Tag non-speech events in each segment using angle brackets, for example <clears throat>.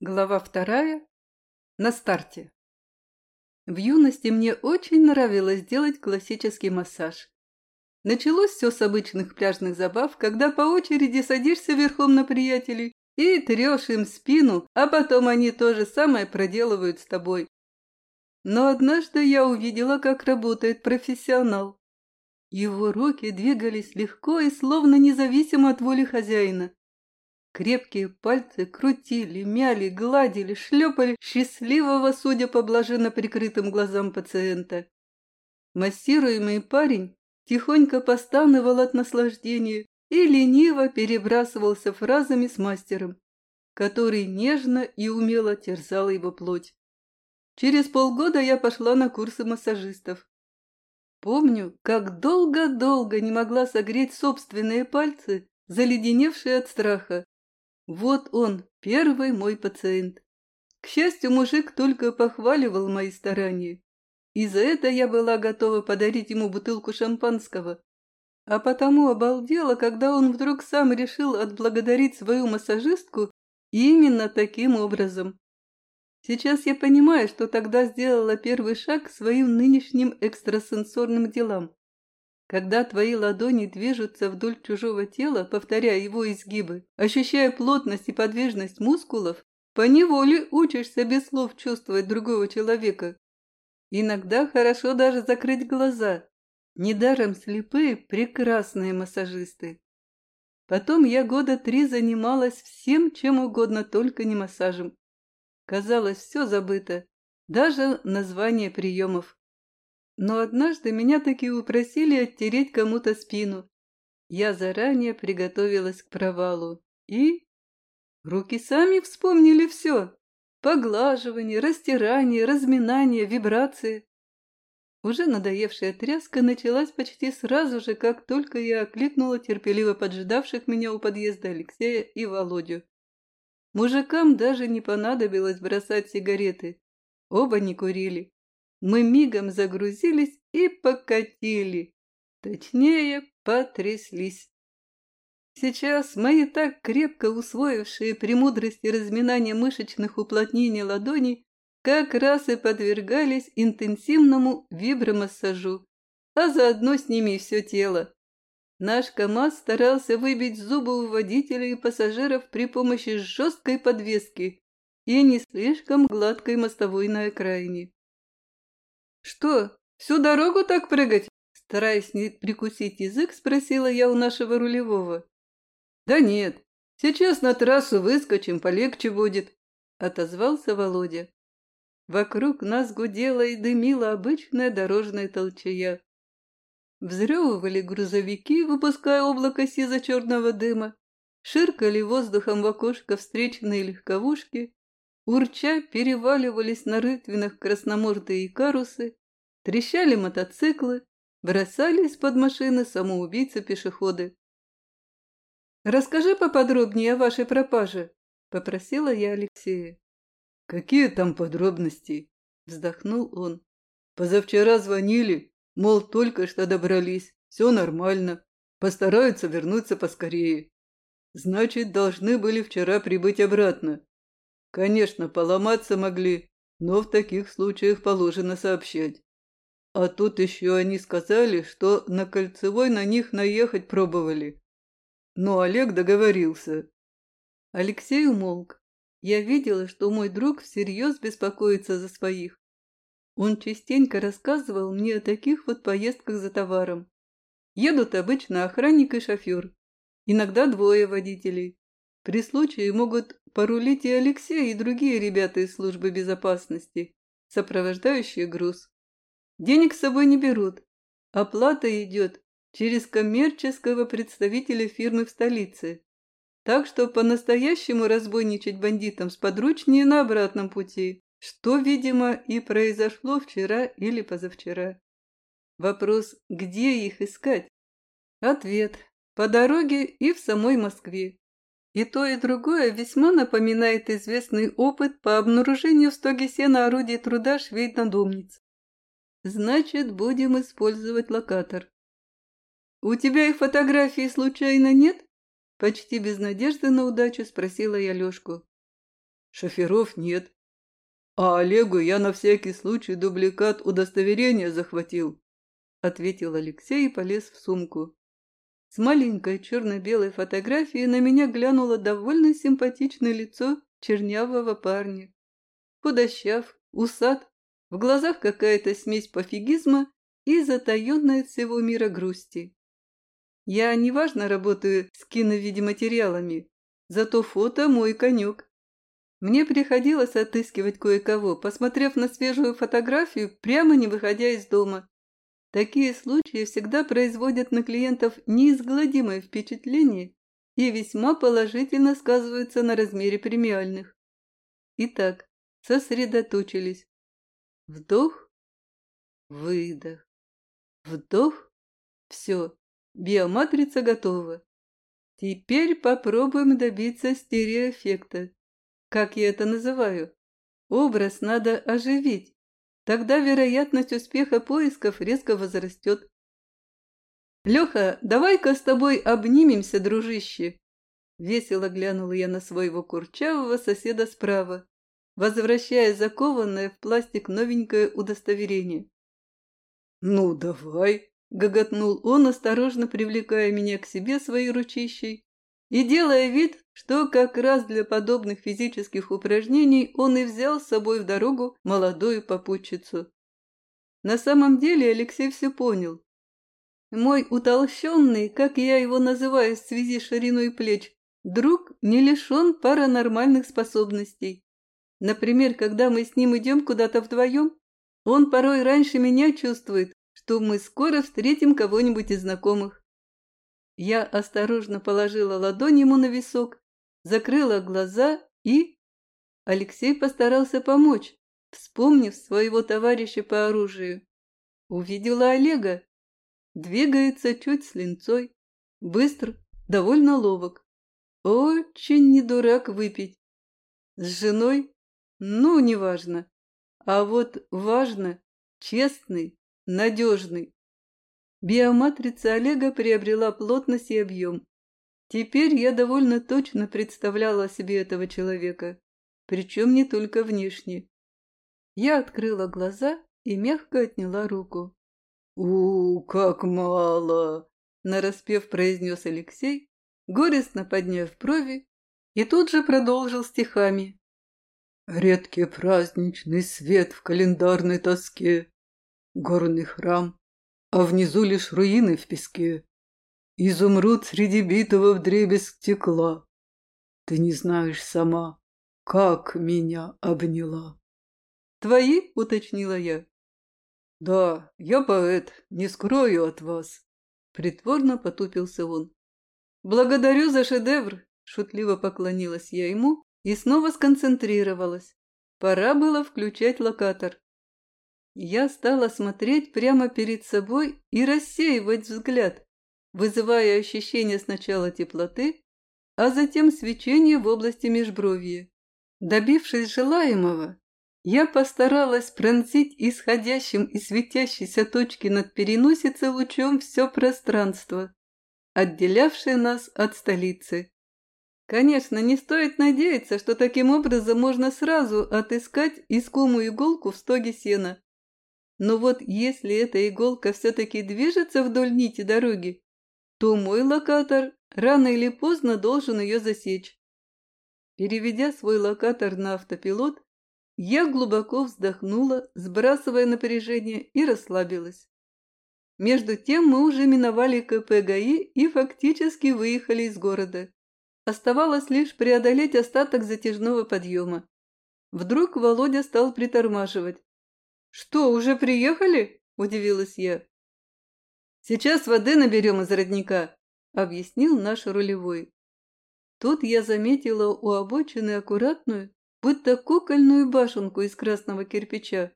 Глава вторая. На старте. В юности мне очень нравилось делать классический массаж. Началось все с обычных пляжных забав, когда по очереди садишься верхом на приятелей и трешь им спину, а потом они то же самое проделывают с тобой. Но однажды я увидела, как работает профессионал. Его руки двигались легко и словно независимо от воли хозяина. Крепкие пальцы крутили, мяли, гладили, шлепали счастливого, судя по блаженно прикрытым глазам пациента. Массируемый парень тихонько постановал от наслаждения и лениво перебрасывался фразами с мастером, который нежно и умело терзал его плоть. Через полгода я пошла на курсы массажистов. Помню, как долго-долго не могла согреть собственные пальцы, заледеневшие от страха, вот он, первый мой пациент. К счастью, мужик только похваливал мои старания. И за это я была готова подарить ему бутылку шампанского. А потому обалдела, когда он вдруг сам решил отблагодарить свою массажистку именно таким образом. Сейчас я понимаю, что тогда сделала первый шаг к своим нынешним экстрасенсорным делам. Когда твои ладони движутся вдоль чужого тела, повторяя его изгибы, ощущая плотность и подвижность мускулов, поневоле учишься без слов чувствовать другого человека. Иногда хорошо даже закрыть глаза. Недаром слепые прекрасные массажисты. Потом я года три занималась всем, чем угодно, только не массажем. Казалось, все забыто, даже название приемов. Но однажды меня таки упросили оттереть кому-то спину. Я заранее приготовилась к провалу. И... Руки сами вспомнили все. Поглаживание, растирание, разминание, вибрации. Уже надоевшая тряска началась почти сразу же, как только я окликнула терпеливо поджидавших меня у подъезда Алексея и Володю. Мужикам даже не понадобилось бросать сигареты. Оба не курили мы мигом загрузились и покатили. Точнее, потряслись. Сейчас мои так крепко усвоившие премудрости разминания мышечных уплотнений ладоней как раз и подвергались интенсивному вибромассажу, а заодно с ними и все тело. Наш КамАЗ старался выбить зубы у водителей и пассажиров при помощи жесткой подвески и не слишком гладкой мостовой на окраине. «Что, всю дорогу так прыгать?» Стараясь не прикусить язык, спросила я у нашего рулевого. «Да нет, сейчас на трассу выскочим, полегче будет», — отозвался Володя. Вокруг нас гудела и дымила обычная дорожная толчая. Взрёвывали грузовики, выпуская облако сизо-черного дыма, ширкали воздухом в окошко встречные легковушки, Урча переваливались на рытвинах красномордые карусы, трещали мотоциклы, бросались под машины самоубийцы-пешеходы. «Расскажи поподробнее о вашей пропаже», — попросила я Алексея. «Какие там подробности?» — вздохнул он. «Позавчера звонили, мол, только что добрались, все нормально, постараются вернуться поскорее. Значит, должны были вчера прибыть обратно. Конечно, поломаться могли, но в таких случаях положено сообщать. А тут еще они сказали, что на Кольцевой на них наехать пробовали. Но Олег договорился. Алексей умолк. Я видела, что мой друг всерьез беспокоится за своих. Он частенько рассказывал мне о таких вот поездках за товаром. Едут обычно охранник и шофер. Иногда двое водителей. При случае могут порулить и Алексей, и другие ребята из службы безопасности, сопровождающие груз. Денег с собой не берут. Оплата идет через коммерческого представителя фирмы в столице. Так что по-настоящему разбойничать бандитам сподручнее на обратном пути, что, видимо, и произошло вчера или позавчера. Вопрос, где их искать? Ответ. По дороге и в самой Москве. И то, и другое весьма напоминает известный опыт по обнаружению в стоге сена орудий труда швейнодомниц. Значит, будем использовать локатор. У тебя их фотографии случайно нет? Почти без надежды на удачу спросила я Лешку. шоферов нет. А Олегу я на всякий случай дубликат удостоверения захватил, ответил Алексей и полез в сумку. С маленькой черно-белой фотографией на меня глянуло довольно симпатичное лицо чернявого парня. Худощав, усат, в глазах какая-то смесь пофигизма и затаенная от всего мира грусти. Я неважно работаю с киновидеоматериалами, зато фото мой конек. Мне приходилось отыскивать кое-кого, посмотрев на свежую фотографию, прямо не выходя из дома. Такие случаи всегда производят на клиентов неизгладимое впечатление и весьма положительно сказываются на размере премиальных. Итак, сосредоточились. Вдох, выдох, вдох, все, биоматрица готова. Теперь попробуем добиться стереоэффекта. Как я это называю? Образ надо оживить. Тогда вероятность успеха поисков резко возрастет. «Леха, давай-ка с тобой обнимемся, дружище!» Весело глянула я на своего курчавого соседа справа, возвращая закованное в пластик новенькое удостоверение. «Ну, давай!» — гоготнул он, осторожно привлекая меня к себе своей ручищей и делая вид, что как раз для подобных физических упражнений он и взял с собой в дорогу молодую попутчицу. На самом деле Алексей все понял. Мой утолщенный, как я его называю в связи с шириной плеч, друг не лишен паранормальных способностей. Например, когда мы с ним идем куда-то вдвоем, он порой раньше меня чувствует, что мы скоро встретим кого-нибудь из знакомых. Я осторожно положила ладонь ему на висок, закрыла глаза и... Алексей постарался помочь, вспомнив своего товарища по оружию. Увидела Олега. Двигается чуть с линцой, быстр, довольно ловок. Очень не дурак выпить. С женой? Ну, неважно. А вот важно, честный, надежный. Биоматрица Олега приобрела плотность и объем. Теперь я довольно точно представляла себе этого человека, причем не только внешне. Я открыла глаза и мягко отняла руку. «У, как мало!» – нараспев произнес Алексей, горестно подняв брови, и тут же продолжил стихами. «Редкий праздничный свет в календарной тоске, горный храм, а внизу лишь руины в песке. Изумруд среди битого вдребезг стекла. Ты не знаешь сама, как меня обняла. «Твои?» — уточнила я. «Да, я поэт, не скрою от вас», — притворно потупился он. «Благодарю за шедевр», — шутливо поклонилась я ему и снова сконцентрировалась. Пора было включать локатор. Я стала смотреть прямо перед собой и рассеивать взгляд, вызывая ощущение сначала теплоты, а затем свечения в области межбровья. Добившись желаемого, я постаралась пронзить исходящим и светящейся точки над переносицей лучом все пространство, отделявшее нас от столицы. Конечно, не стоит надеяться, что таким образом можно сразу отыскать искомую иголку в стоге сена. Но вот если эта иголка все-таки движется вдоль нити дороги, то мой локатор рано или поздно должен ее засечь. Переведя свой локатор на автопилот, я глубоко вздохнула, сбрасывая напряжение, и расслабилась. Между тем мы уже миновали КП ГАИ и фактически выехали из города. Оставалось лишь преодолеть остаток затяжного подъема. Вдруг Володя стал притормаживать. «Что, уже приехали?» – удивилась я. «Сейчас воды наберем из родника», – объяснил наш рулевой. Тут я заметила у обочины аккуратную, будто кукольную башенку из красного кирпича,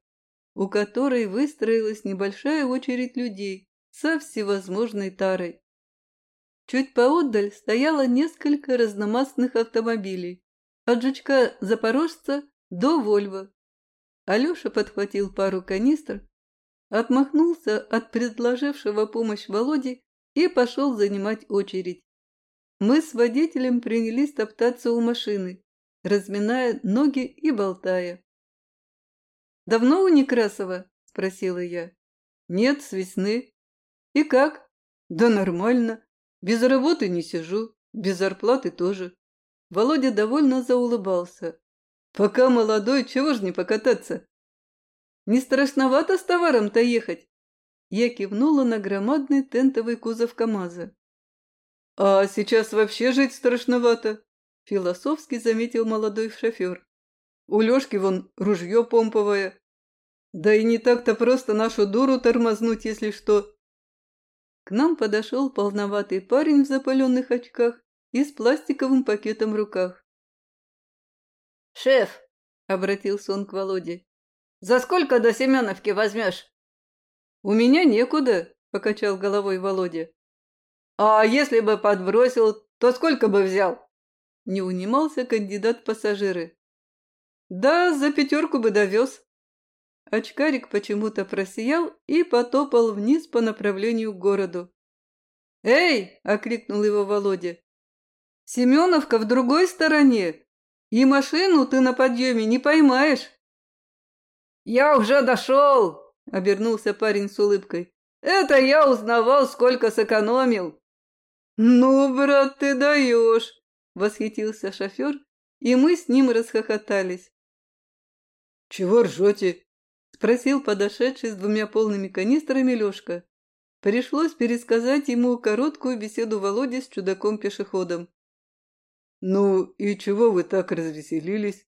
у которой выстроилась небольшая очередь людей со всевозможной тарой. Чуть поотдаль стояло несколько разномастных автомобилей, от жучка-запорожца до Вольво, Алеша подхватил пару канистр, отмахнулся от предложившего помощь Володи и пошел занимать очередь. Мы с водителем принялись топтаться у машины, разминая ноги и болтая. «Давно у Некрасова?» – спросила я. «Нет, с весны». «И как?» «Да нормально. Без работы не сижу, без зарплаты тоже». Володя довольно заулыбался. «Пока молодой, чего ж не покататься?» «Не страшновато с товаром-то ехать?» Я кивнула на громадный тентовый кузов КамАЗа. «А сейчас вообще жить страшновато», – философски заметил молодой шофер. «У Лешки вон ружье помповое. Да и не так-то просто нашу дуру тормознуть, если что». К нам подошел полноватый парень в запаленных очках и с пластиковым пакетом в руках. «Шеф!» – обратился он к Володе. «За сколько до Семеновки возьмешь?» «У меня некуда», – покачал головой Володя. «А если бы подбросил, то сколько бы взял?» Не унимался кандидат пассажиры. «Да, за пятерку бы довез». Очкарик почему-то просиял и потопал вниз по направлению к городу. «Эй!» – окликнул его Володя. «Семеновка в другой стороне, и машину ты на подъеме не поймаешь». «Я уже дошел!» – обернулся парень с улыбкой. «Это я узнавал, сколько сэкономил!» «Ну, брат, ты даешь!» – восхитился шофер, и мы с ним расхохотались. «Чего ржете?» – спросил подошедший с двумя полными канистрами Лешка. Пришлось пересказать ему короткую беседу Володи с чудаком-пешеходом. «Ну и чего вы так развеселились?»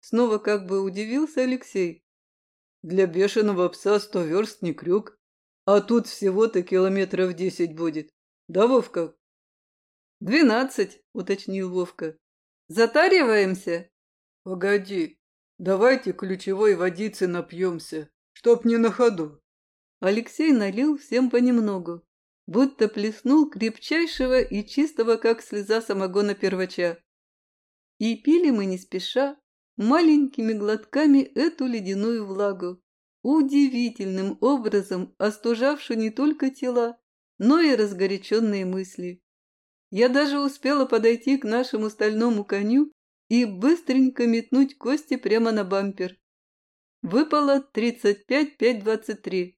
Снова как бы удивился Алексей. Для бешеного пса сто верст не крюк, а тут всего-то километров десять будет. Да, Вовка? Двенадцать, уточнил Вовка. Затариваемся? Погоди, давайте ключевой водицы напьемся, чтоб не на ходу. Алексей налил всем понемногу, будто плеснул крепчайшего и чистого, как слеза самогона первача. И пили мы не спеша, маленькими глотками эту ледяную влагу, удивительным образом остужавшую не только тела, но и разгоряченные мысли. Я даже успела подойти к нашему стальному коню и быстренько метнуть кости прямо на бампер. Выпало 35-5-23.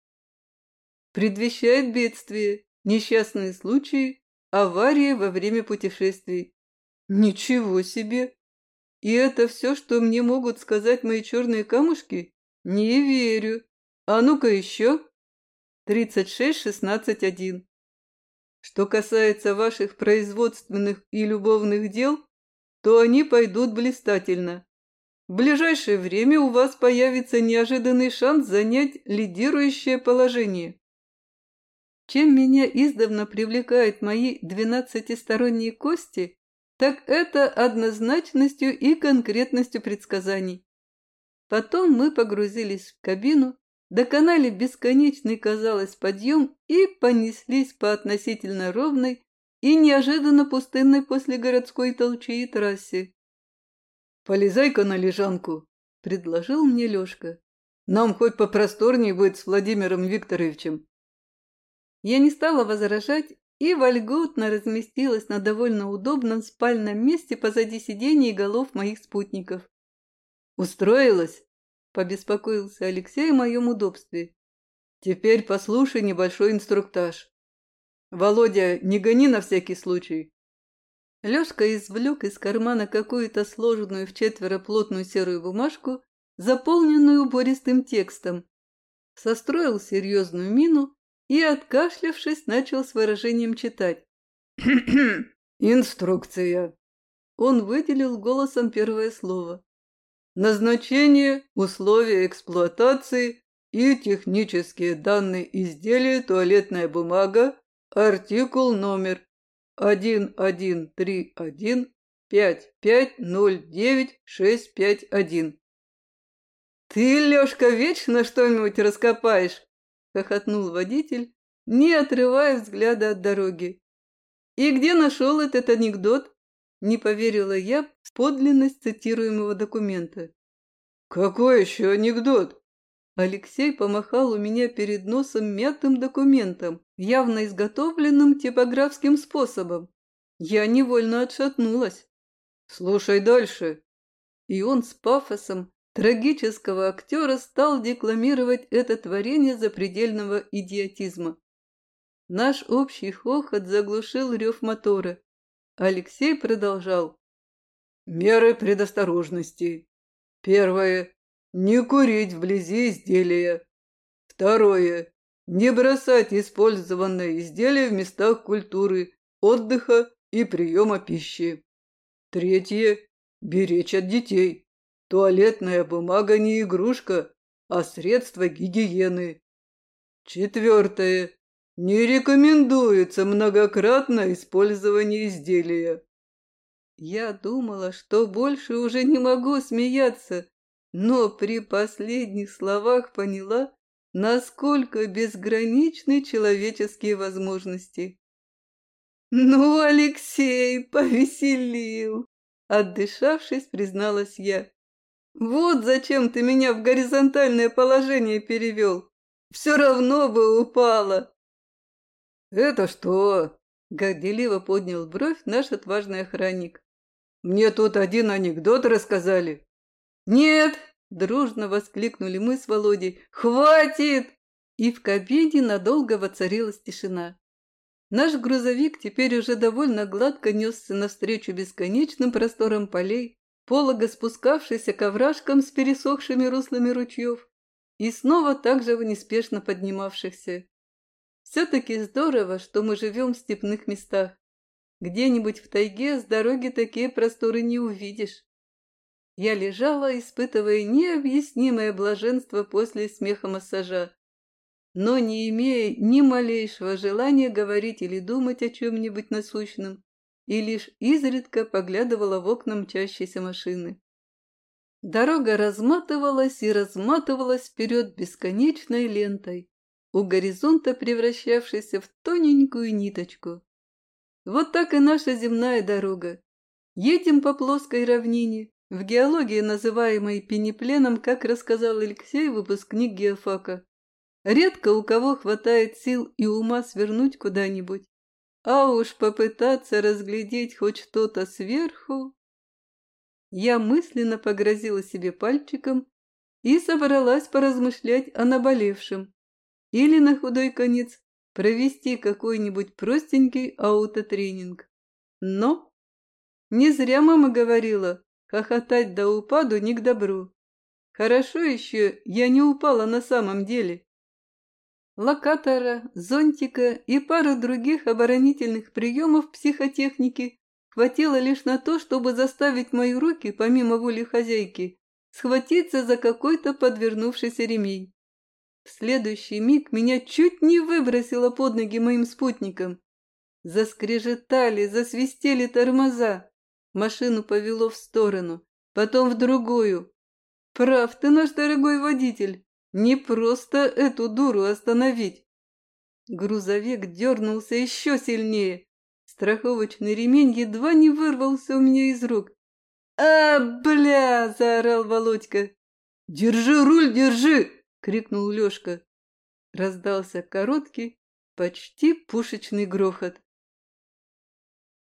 Предвещает бедствие, несчастные случаи, аварии во время путешествий. Ничего себе! И это все, что мне могут сказать мои черные камушки? Не верю. А ну-ка еще. 36-16-1. Что касается ваших производственных и любовных дел, то они пойдут блистательно. В ближайшее время у вас появится неожиданный шанс занять лидирующее положение. Чем меня издавна привлекают мои двенадцатисторонние кости, так это однозначностью и конкретностью предсказаний. Потом мы погрузились в кабину, доконали бесконечный, казалось, подъем и понеслись по относительно ровной и неожиданно пустынной после городской толчи и трассе. «Полезай-ка на лежанку», — предложил мне Лешка. «Нам хоть попросторнее будет с Владимиром Викторовичем». Я не стала возражать и вольготно разместилась на довольно удобном спальном месте позади сидений и голов моих спутников. «Устроилась?» – побеспокоился Алексей о моем удобстве. «Теперь послушай небольшой инструктаж. Володя, не гони на всякий случай». Лёшка извлек из кармана какую-то сложенную в четверо плотную серую бумажку, заполненную убористым текстом. Состроил серьезную мину и, откашлявшись, начал с выражением читать. <clears throat> «Инструкция». Он выделил голосом первое слово. «Назначение, условия эксплуатации и технические данные изделия туалетная бумага, артикул номер 11315509 «Ты, Лёшка, вечно что-нибудь раскопаешь!» – хохотнул водитель, не отрывая взгляда от дороги. «И где нашел этот анекдот?» – не поверила я в подлинность цитируемого документа. «Какой еще анекдот?» Алексей помахал у меня перед носом мятым документом, явно изготовленным типографским способом. Я невольно отшатнулась. «Слушай дальше», И он с пафосом трагического актера стал декламировать это творение запредельного идиотизма. Наш общий хохот заглушил рев мотора. Алексей продолжал. Меры предосторожности. Первое. Не курить вблизи изделия. Второе. Не бросать использованное изделие в местах культуры, отдыха и приема пищи. Третье. Беречь от детей. Туалетная бумага не игрушка, а средство гигиены. Четвертое. Не рекомендуется многократное использование изделия. Я думала, что больше уже не могу смеяться, но при последних словах поняла, насколько безграничны человеческие возможности. «Ну, Алексей, повеселил!» Отдышавшись, призналась я. «Вот зачем ты меня в горизонтальное положение перевел. Все равно бы упала». «Это что?» – горделиво поднял бровь наш отважный охранник. «Мне тут один анекдот рассказали». «Нет!» – дружно воскликнули мы с Володей. «Хватит!» И в кабине надолго воцарилась тишина. Наш грузовик теперь уже довольно гладко несся навстречу бесконечным просторам полей, полого спускавшийся к овражкам с пересохшими руслами ручьев и снова так же неспешно поднимавшихся. Все-таки здорово, что мы живем в степных местах. Где-нибудь в тайге с дороги такие просторы не увидишь. Я лежала, испытывая необъяснимое блаженство после смеха массажа, но не имея ни малейшего желания говорить или думать о чем-нибудь насущном, и лишь изредка поглядывала в окна мчащейся машины. Дорога разматывалась и разматывалась вперед бесконечной лентой, у горизонта превращавшийся в тоненькую ниточку. Вот так и наша земная дорога. Едем по плоской равнине, в геологии, называемой пенепленом, как рассказал Алексей, выпускник геофака. Редко у кого хватает сил и ума свернуть куда-нибудь, а уж попытаться разглядеть хоть что-то сверху. Я мысленно погрозила себе пальчиком и собралась поразмышлять о наболевшем или на худой конец провести какой-нибудь простенький аутотренинг. Но не зря мама говорила, хохотать до упаду не к добру. Хорошо еще я не упала на самом деле. Локатора, зонтика и пару других оборонительных приемов психотехники хватило лишь на то, чтобы заставить мои руки, помимо воли хозяйки, схватиться за какой-то подвернувшийся ремень. В следующий миг меня чуть не выбросило под ноги моим спутникам. Заскрежетали, засвистели тормоза. Машину повело в сторону, потом в другую. Прав ты, наш дорогой водитель, не просто эту дуру остановить. Грузовик дернулся еще сильнее. Страховочный ремень едва не вырвался у меня из рук. «А, бля!» – заорал Володька. «Держи руль, держи!» — крикнул Лёшка. Раздался короткий, почти пушечный грохот.